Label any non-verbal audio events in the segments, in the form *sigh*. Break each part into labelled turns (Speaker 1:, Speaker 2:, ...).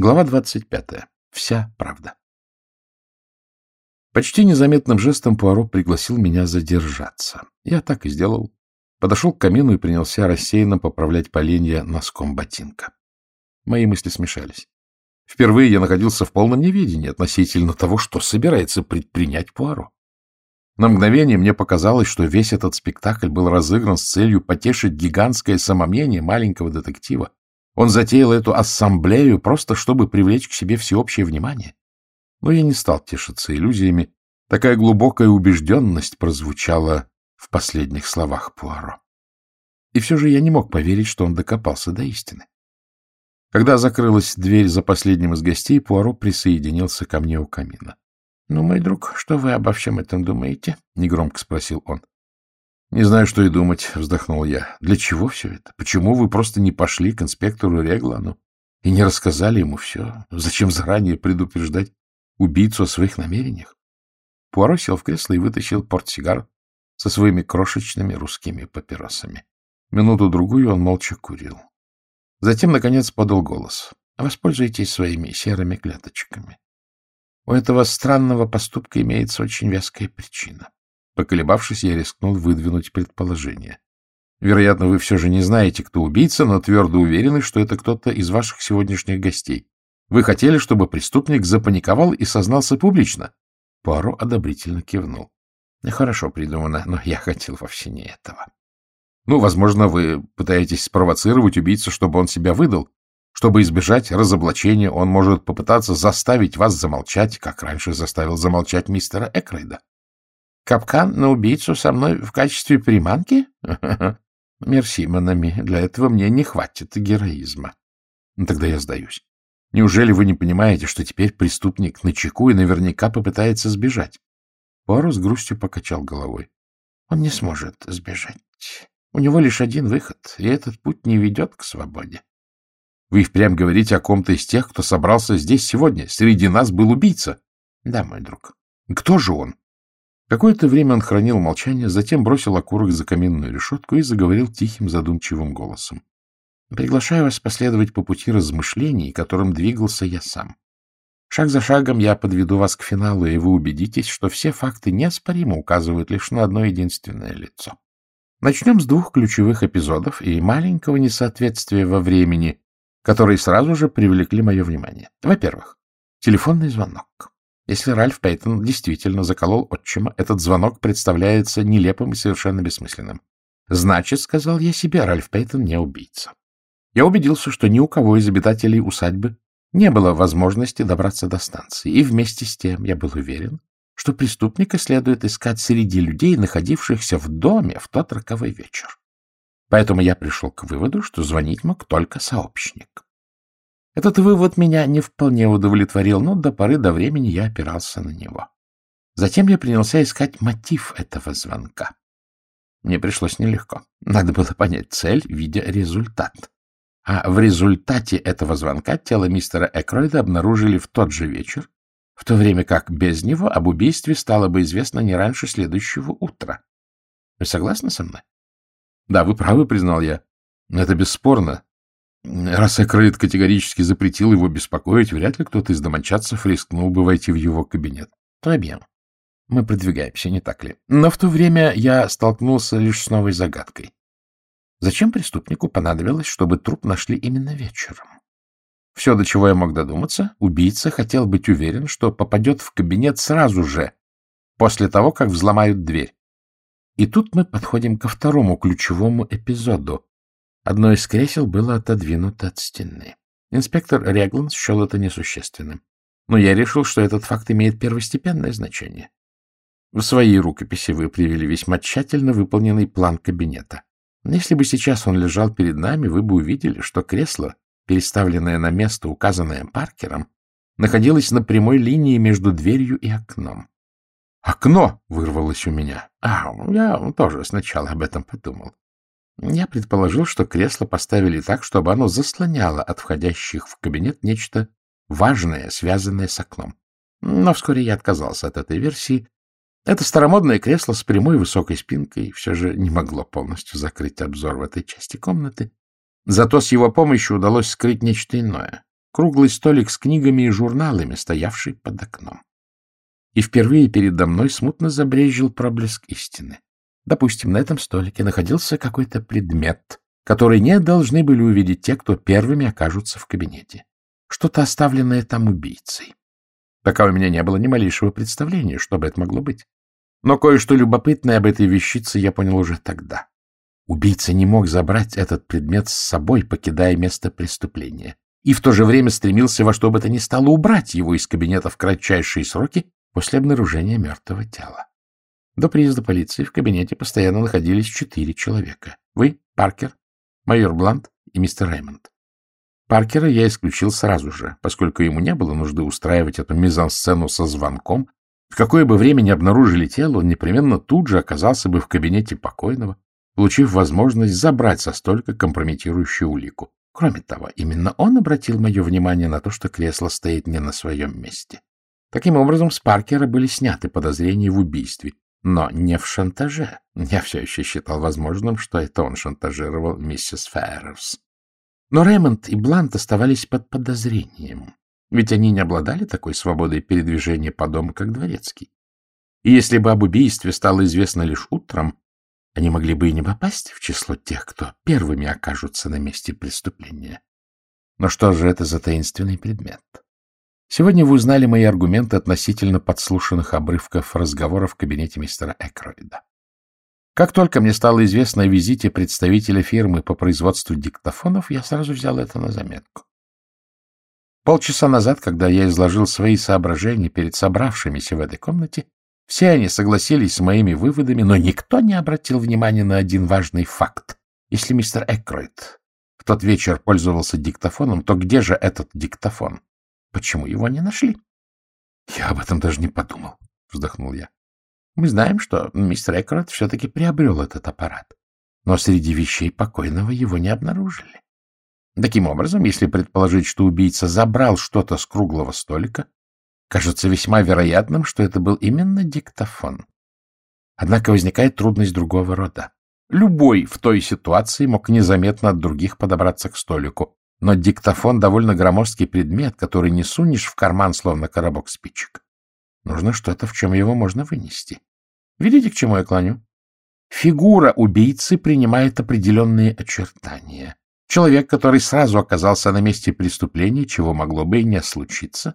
Speaker 1: Глава 25. Вся правда. Почти незаметным жестом Пуаро пригласил меня задержаться. Я так и сделал. Подошел к камину и принялся рассеянно поправлять поленья носком ботинка. Мои мысли смешались. Впервые я находился в полном неведении относительно того, что собирается предпринять Пуаро. На мгновение мне показалось, что весь этот спектакль был разыгран с целью потешить гигантское самомнение маленького детектива. Он затеял эту ассамблею просто, чтобы привлечь к себе всеобщее внимание. Но я не стал тешиться иллюзиями. Такая глубокая убежденность прозвучала в последних словах Пуаро. И все же я не мог поверить, что он докопался до истины. Когда закрылась дверь за последним из гостей, Пуаро присоединился ко мне у камина. — Ну, мой друг, что вы обо всем этом думаете? — негромко спросил он. — Не знаю, что и думать, — вздохнул я. — Для чего все это? Почему вы просто не пошли к инспектору Реглану и не рассказали ему все? Зачем заранее предупреждать убийцу о своих намерениях? Пуаро сел в кресло и вытащил портсигар со своими крошечными русскими папиросами. Минуту-другую он молча курил. Затем, наконец, подал голос. Воспользуйтесь своими серыми клеточками. У этого странного поступка имеется очень веская причина. Поколебавшись, я рискнул выдвинуть предположение. Вероятно, вы все же не знаете, кто убийца, но твердо уверены, что это кто-то из ваших сегодняшних гостей. Вы хотели, чтобы преступник запаниковал и сознался публично? Пуаро одобрительно кивнул. Хорошо придумано, но я хотел вовсе не этого. Ну, возможно, вы пытаетесь спровоцировать убийцу, чтобы он себя выдал. Чтобы избежать разоблачения, он может попытаться заставить вас замолчать, как раньше заставил замолчать мистера Экрейда. Капкан на убийцу со мной в качестве приманки? *laughs* Мерси, Монами, для этого мне не хватит героизма. Тогда я сдаюсь. Неужели вы не понимаете, что теперь преступник на чеку и наверняка попытается сбежать? Пуаро с грустью покачал головой. Он не сможет сбежать. У него лишь один выход, и этот путь не ведет к свободе. Вы впрямь говорите о ком-то из тех, кто собрался здесь сегодня. Среди нас был убийца. Да, мой друг. Кто же он? Какое-то время он хранил молчание, затем бросил окурок за каминную решетку и заговорил тихим задумчивым голосом. Приглашаю вас последовать по пути размышлений, которым двигался я сам. Шаг за шагом я подведу вас к финалу, и вы убедитесь, что все факты неоспоримо указывают лишь на одно единственное лицо. Начнем с двух ключевых эпизодов и маленького несоответствия во времени, которые сразу же привлекли мое внимание. Во-первых, телефонный звонок. Если Ральф Пейтон действительно заколол отчима, этот звонок представляется нелепым и совершенно бессмысленным. Значит, сказал я себе, Ральф Пейтон не убийца. Я убедился, что ни у кого из обитателей усадьбы не было возможности добраться до станции, и вместе с тем я был уверен, что преступника следует искать среди людей, находившихся в доме в тот роковой вечер. Поэтому я пришел к выводу, что звонить мог только сообщник. Этот вывод меня не вполне удовлетворил, но до поры до времени я опирался на него. Затем я принялся искать мотив этого звонка. Мне пришлось нелегко. Надо было понять цель, видя результат. А в результате этого звонка тело мистера Экройда обнаружили в тот же вечер, в то время как без него об убийстве стало бы известно не раньше следующего утра. Вы согласны со мной? Да, вы правы, признал я. Это бесспорно. Раз Экройд категорически запретил его беспокоить, вряд ли кто-то из домочадцев рискнул бы войти в его кабинет. Трабьен. Мы продвигаемся, не так ли? Но в то время я столкнулся лишь с новой загадкой. Зачем преступнику понадобилось, чтобы труп нашли именно вечером? Все, до чего я мог додуматься, убийца хотел быть уверен, что попадет в кабинет сразу же, после того, как взломают дверь. И тут мы подходим ко второму ключевому эпизоду. Одно из кресел было отодвинуто от стены. Инспектор Реглан счел это несущественным. Но я решил, что этот факт имеет первостепенное значение. В своей рукописи вы привели весьма тщательно выполненный план кабинета. Если бы сейчас он лежал перед нами, вы бы увидели, что кресло, переставленное на место, указанное Паркером, находилось на прямой линии между дверью и окном. «Окно!» — вырвалось у меня. «А, я тоже сначала об этом подумал. Я предположил, что кресло поставили так, чтобы оно заслоняло от входящих в кабинет нечто важное, связанное с окном. Но вскоре я отказался от этой версии это старомодное кресло с прямой высокой спинкой все же не могло полностью закрыть обзор в этой части комнаты. Зато с его помощью удалось скрыть нечто иное. круглый столик с книгами и журналами, стоявший под окном. И впервые передо мной смутно забрежил проблеск истины. Допустим, на этом столике находился какой-то предмет, который не должны были увидеть те, кто первыми окажутся в кабинете. Что-то оставленное там убийцей. Пока у меня не было ни малейшего представления, что бы это могло быть. Но кое-что любопытное об этой вещице я понял уже тогда. Убийца не мог забрать этот предмет с собой, покидая место преступления, и в то же время стремился во что бы то ни стало убрать его из кабинета в кратчайшие сроки после обнаружения мертвого тела. До приезда полиции в кабинете постоянно находились четыре человека. Вы, Паркер, майор Блант и мистер Реймонд. Паркера я исключил сразу же, поскольку ему не было нужды устраивать эту мизансцену со звонком. В какое бы время не обнаружили тело, он непременно тут же оказался бы в кабинете покойного, получив возможность забрать со столика компрометирующую улику. Кроме того, именно он обратил мое внимание на то, что кресло стоит не на своем месте. Таким образом, с Паркера были сняты подозрения в убийстве, но не в шантаже. Я все еще считал возможным, что это он шантажировал миссис Феррерс. Но Рэймонд и Блант оставались под подозрением, ведь они не обладали такой свободой передвижения по дому, как дворецкий. И если бы об убийстве стало известно лишь утром, они могли бы и не попасть в число тех, кто первыми окажутся на месте преступления. Но что же это за таинственный предмет? Сегодня вы узнали мои аргументы относительно подслушанных обрывков разговоров в кабинете мистера Экроида. Как только мне стало известно о визите представителя фирмы по производству диктофонов, я сразу взял это на заметку. Полчаса назад, когда я изложил свои соображения перед собравшимися в этой комнате, все они согласились с моими выводами, но никто не обратил внимания на один важный факт. Если мистер Эккройд в тот вечер пользовался диктофоном, то где же этот диктофон? Почему его не нашли? — Я об этом даже не подумал, — вздохнул я. Мы знаем, что мистер Эккорот все-таки приобрел этот аппарат, но среди вещей покойного его не обнаружили. Таким образом, если предположить, что убийца забрал что-то с круглого столика, кажется весьма вероятным, что это был именно диктофон. Однако возникает трудность другого рода. Любой в той ситуации мог незаметно от других подобраться к столику, но диктофон — довольно громоздкий предмет, который не сунешь в карман, словно коробок спичек. Нужно что-то, в чем его можно вынести. Видите, к чему я клоню? Фигура убийцы принимает определенные очертания. Человек, который сразу оказался на месте преступления, чего могло бы и не случиться,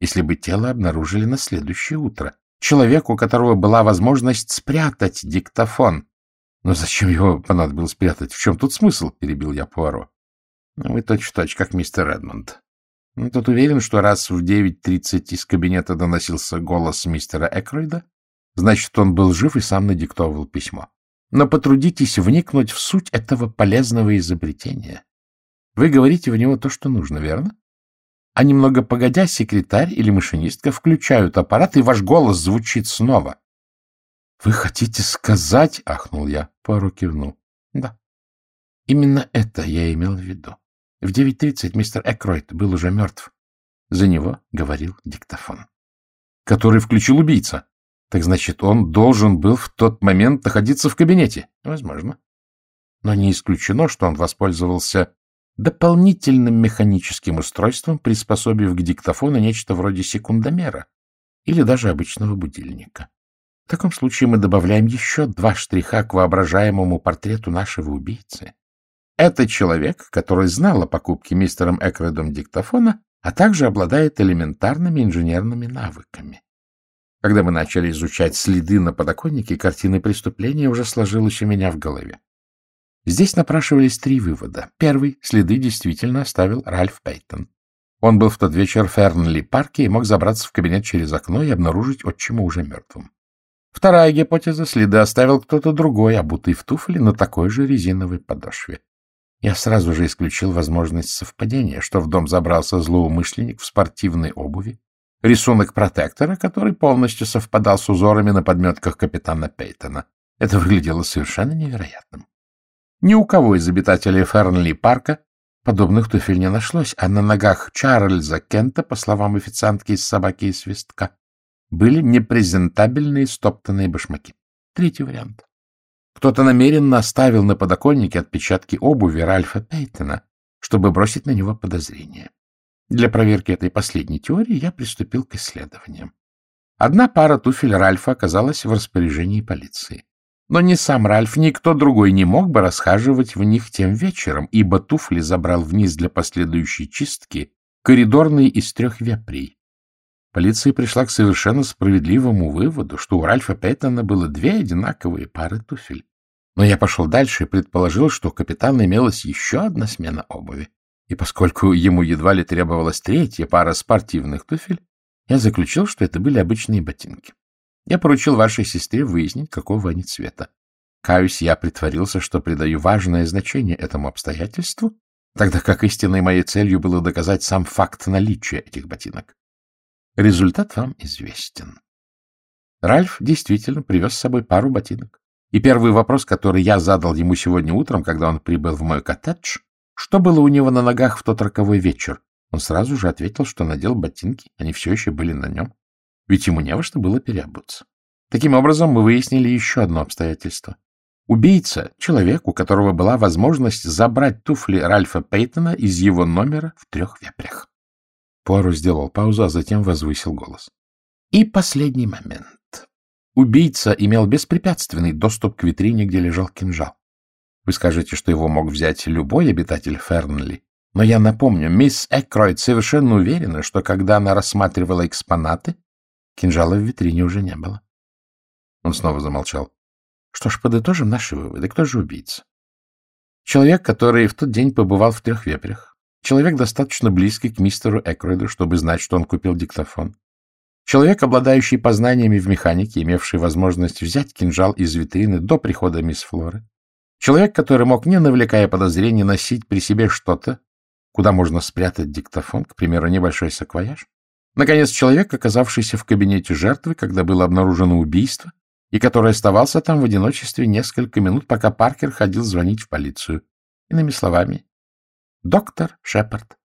Speaker 1: если бы тело обнаружили на следующее утро. Человек, у которого была возможность спрятать диктофон. Но зачем его понадобилось спрятать? В чем тут смысл? — перебил я Пуаро. Ну, — Вы точь-в-точь, как мистер Эдмонд. Ну, тут уверен, что раз в 9.30 из кабинета доносился голос мистера Экройда, Значит, он был жив и сам надиктовывал письмо. Но потрудитесь вникнуть в суть этого полезного изобретения. Вы говорите в него то, что нужно, верно? А немного погодя, секретарь или машинистка включают аппарат, и ваш голос звучит снова. — Вы хотите сказать? — ахнул я. Пару кивнул. — Да. Именно это я имел в виду. В 9.30 мистер Экройт был уже мертв. За него говорил диктофон. — Который включил убийца. Так значит, он должен был в тот момент находиться в кабинете? Возможно. Но не исключено, что он воспользовался дополнительным механическим устройством, приспособив к диктофону нечто вроде секундомера или даже обычного будильника. В таком случае мы добавляем еще два штриха к воображаемому портрету нашего убийцы. Это человек, который знал о покупке мистером Экредом диктофона, а также обладает элементарными инженерными навыками. Когда мы начали изучать следы на подоконнике, картины преступления уже сложилась у меня в голове. Здесь напрашивались три вывода. Первый — следы действительно оставил Ральф Пейтон. Он был в тот вечер в Фернли-парке и мог забраться в кабинет через окно и обнаружить отчима уже мертвым. Вторая гипотеза — следы оставил кто-то другой, обутый в туфли на такой же резиновой подошве. Я сразу же исключил возможность совпадения, что в дом забрался злоумышленник в спортивной обуви, рисунок протектора, который полностью совпадал с узорами на подметках капитана Пейтона. Это выглядело совершенно невероятным. Ни у кого из обитателей Фернли-парка подобных туфель не нашлось, а на ногах Чарльза Кента, по словам официантки из собаки и свистка, были непрезентабельные стоптанные башмаки. Третий вариант. Кто-то намеренно оставил на подоконнике отпечатки обуви Ральфа Пейтона, чтобы бросить на него подозрение. Для проверки этой последней теории я приступил к исследованиям. Одна пара туфель Ральфа оказалась в распоряжении полиции. Но ни сам Ральф, ни кто другой не мог бы расхаживать в них тем вечером, ибо туфли забрал вниз для последующей чистки коридорный из трех вепрей. Полиция пришла к совершенно справедливому выводу, что у Ральфа Пейтона было две одинаковые пары туфель. Но я пошел дальше и предположил, что у капитана имелась еще одна смена обуви. И поскольку ему едва ли требовалась третья пара спортивных туфель, я заключил, что это были обычные ботинки. Я поручил вашей сестре выяснить, какого они цвета. Каюсь, я притворился, что придаю важное значение этому обстоятельству, тогда как истинной моей целью было доказать сам факт наличия этих ботинок. Результат вам известен. Ральф действительно привез с собой пару ботинок. И первый вопрос, который я задал ему сегодня утром, когда он прибыл в мой коттедж, что было у него на ногах в тот роковой вечер, он сразу же ответил, что надел ботинки, они все еще были на нем, ведь ему не во что было переобуться. Таким образом, мы выяснили еще одно обстоятельство. Убийца — человек, у которого была возможность забрать туфли Ральфа Пейтона из его номера в трех вепрях. Пуаро сделал паузу, а затем возвысил голос. И последний момент. Убийца имел беспрепятственный доступ к витрине, где лежал кинжал. Вы скажете, что его мог взять любой обитатель Фернли. Но я напомню, мисс Экройд совершенно уверена, что когда она рассматривала экспонаты, кинжала в витрине уже не было. Он снова замолчал. Что ж, подытожим наши выводы. Кто же убийца? Человек, который в тот день побывал в трех вепрях. Человек, достаточно близкий к мистеру Экройду, чтобы знать, что он купил диктофон. Человек, обладающий познаниями в механике, имевший возможность взять кинжал из витрины до прихода мисс Флоры. Человек, который мог, не навлекая подозрений, носить при себе что-то, куда можно спрятать диктофон, к примеру, небольшой саквояж. Наконец, человек, оказавшийся в кабинете жертвы, когда было обнаружено убийство, и который оставался там в одиночестве несколько минут, пока Паркер ходил звонить в полицию. Иными словами, доктор Шепард.